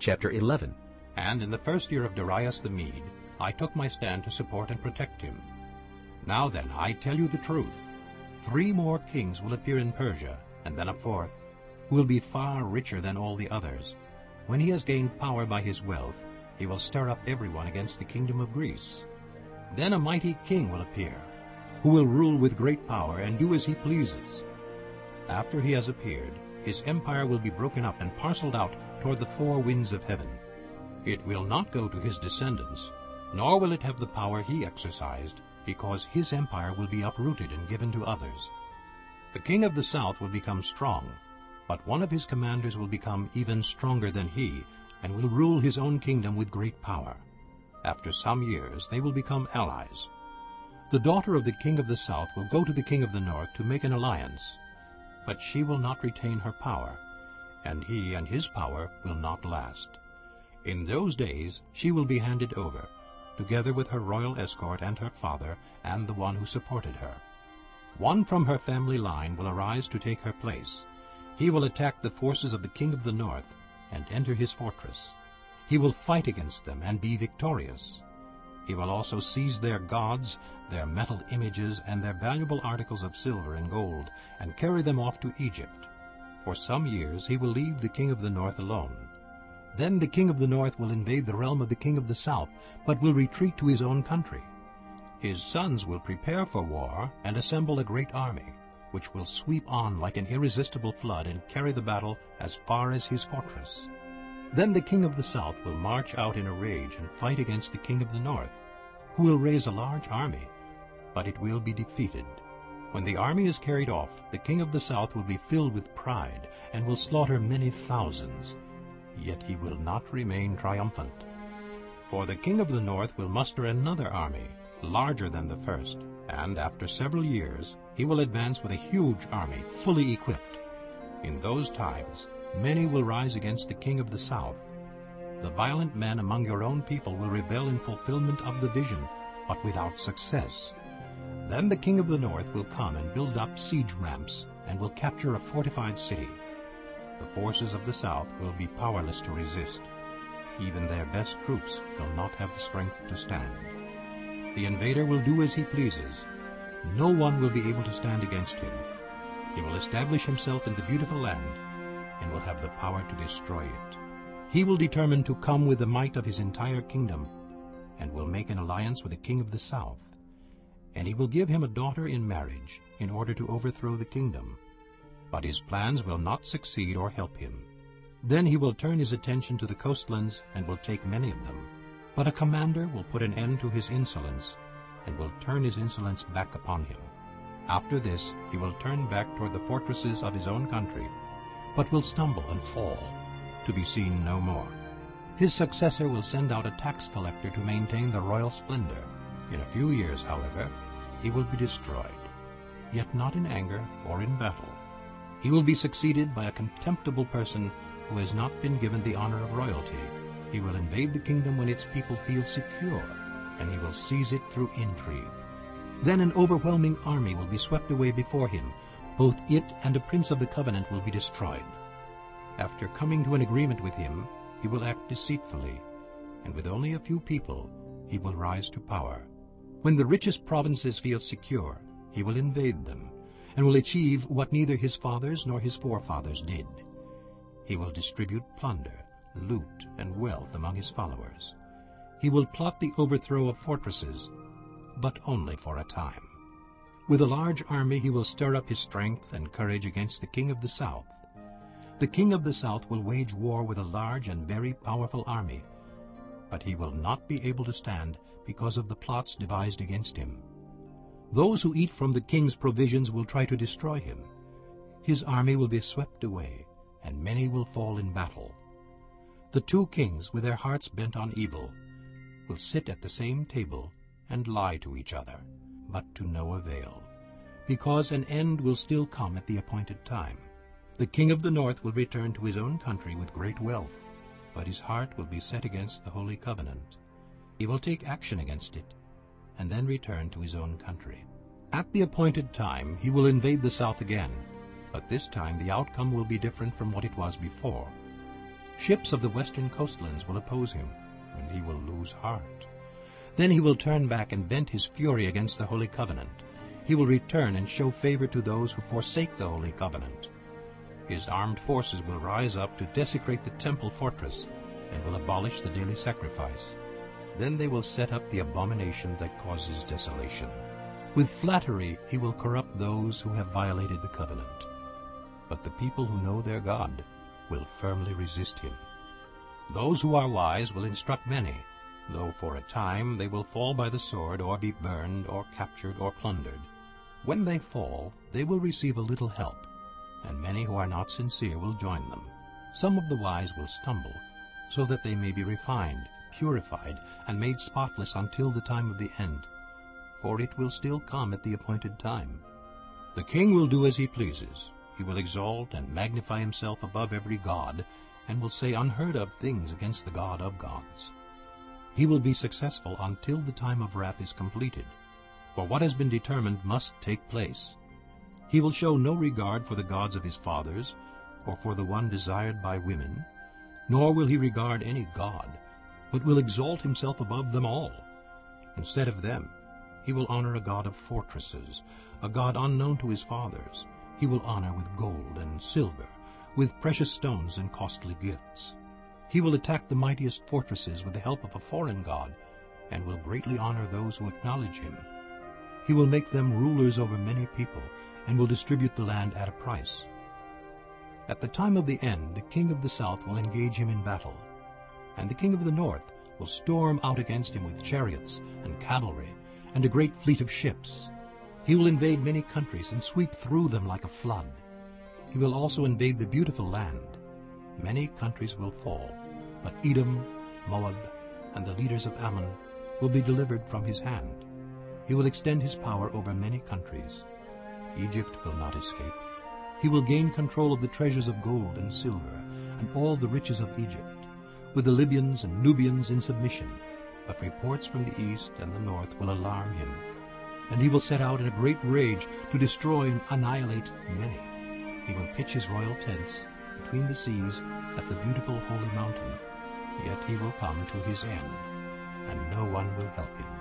Chapter 11 And in the first year of Darius the Mede, I took my stand to support and protect him. Now then, I tell you the truth. Three more kings will appear in Persia, and then a fourth, who will be far richer than all the others. When he has gained power by his wealth, he will stir up everyone against the kingdom of Greece. Then a mighty king will appear, who will rule with great power and do as he pleases. After he has appeared, his empire will be broken up and parceled out toward the four winds of heaven. It will not go to his descendants, nor will it have the power he exercised, because his empire will be uprooted and given to others. The king of the south will become strong, but one of his commanders will become even stronger than he, and will rule his own kingdom with great power. After some years they will become allies. The daughter of the king of the south will go to the king of the north to make an alliance, but she will not retain her power, and he and his power will not last. In those days she will be handed over, together with her royal escort and her father and the one who supported her. One from her family line will arise to take her place. He will attack the forces of the king of the north and enter his fortress. He will fight against them and be victorious. He will also seize their gods, their metal images, and their valuable articles of silver and gold, and carry them off to Egypt. For some years he will leave the king of the north alone. Then the king of the north will invade the realm of the king of the south, but will retreat to his own country. His sons will prepare for war and assemble a great army, which will sweep on like an irresistible flood and carry the battle as far as his fortress. Then the king of the south will march out in a rage and fight against the king of the north, who will raise a large army, but it will be defeated. When the army is carried off, the king of the south will be filled with pride and will slaughter many thousands, yet he will not remain triumphant. For the king of the north will muster another army, larger than the first, and after several years he will advance with a huge army, fully equipped. In those times many will rise against the king of the south. The violent men among your own people will rebel in fulfillment of the vision, but without success. Then the king of the north will come and build up siege ramps and will capture a fortified city. The forces of the south will be powerless to resist. Even their best troops will not have the strength to stand. The invader will do as he pleases. No one will be able to stand against him. He will establish himself in the beautiful land and will have the power to destroy it. He will determine to come with the might of his entire kingdom and will make an alliance with the king of the south. And he will give him a daughter in marriage in order to overthrow the kingdom. But his plans will not succeed or help him. Then he will turn his attention to the coastlands and will take many of them. But a commander will put an end to his insolence and will turn his insolence back upon him. After this he will turn back toward the fortresses of his own country, but will stumble and fall, to be seen no more. His successor will send out a tax collector to maintain the royal splendor. In a few years, however, he will be destroyed, yet not in anger or in battle. He will be succeeded by a contemptible person who has not been given the honor of royalty. He will invade the kingdom when its people feel secure, and he will seize it through intrigue. Then an overwhelming army will be swept away before him. Both it and a prince of the covenant will be destroyed. After coming to an agreement with him, he will act deceitfully, and with only a few people he will rise to power. When the richest provinces feel secure, he will invade them, and will achieve what neither his fathers nor his forefathers did. He will distribute plunder, loot, and wealth among his followers. He will plot the overthrow of fortresses, but only for a time. With a large army he will stir up his strength and courage against the king of the south. The king of the south will wage war with a large and very powerful army, but he will not be able to stand because of the plots devised against him. Those who eat from the king's provisions will try to destroy him. His army will be swept away, and many will fall in battle. The two kings, with their hearts bent on evil, will sit at the same table and lie to each other, but to no avail, because an end will still come at the appointed time. The king of the north will return to his own country with great wealth, but his heart will be set against the Holy Covenant. He will take action against it, and then return to his own country. At the appointed time he will invade the south again, but this time the outcome will be different from what it was before. Ships of the western coastlands will oppose him, and he will lose heart. Then he will turn back and vent his fury against the Holy Covenant. He will return and show favor to those who forsake the Holy Covenant. His armed forces will rise up to desecrate the temple fortress and will abolish the daily sacrifice. Then they will set up the abomination that causes desolation. With flattery he will corrupt those who have violated the covenant. But the people who know their God will firmly resist him. Those who are wise will instruct many, though for a time they will fall by the sword or be burned or captured or plundered. When they fall, they will receive a little help, and many who are not sincere will join them. Some of the wise will stumble, so that they may be refined, purified, and made spotless until the time of the end. For it will still come at the appointed time. The king will do as he pleases. He will exalt and magnify himself above every god, and will say unheard of things against the God of gods. He will be successful until the time of wrath is completed, for what has been determined must take place. He will show no regard for the gods of his fathers, or for the one desired by women, nor will he regard any god, but will exalt himself above them all. Instead of them, he will honor a god of fortresses, a god unknown to his fathers. He will honor with gold and silver, with precious stones and costly gifts. He will attack the mightiest fortresses with the help of a foreign god, and will greatly honor those who acknowledge him. He will make them rulers over many people, and will distribute the land at a price. At the time of the end, the king of the south will engage him in battle, and the king of the north will storm out against him with chariots and cavalry and a great fleet of ships. He will invade many countries and sweep through them like a flood. He will also invade the beautiful land. Many countries will fall, but Edom, Moab, and the leaders of Ammon will be delivered from his hand. He will extend his power over many countries. Egypt will not escape. He will gain control of the treasures of gold and silver and all the riches of Egypt, with the Libyans and Nubians in submission. But reports from the east and the north will alarm him, and he will set out in a great rage to destroy and annihilate many. He will pitch his royal tents between the seas at the beautiful holy mountain. Yet he will come to his end, and no one will help him.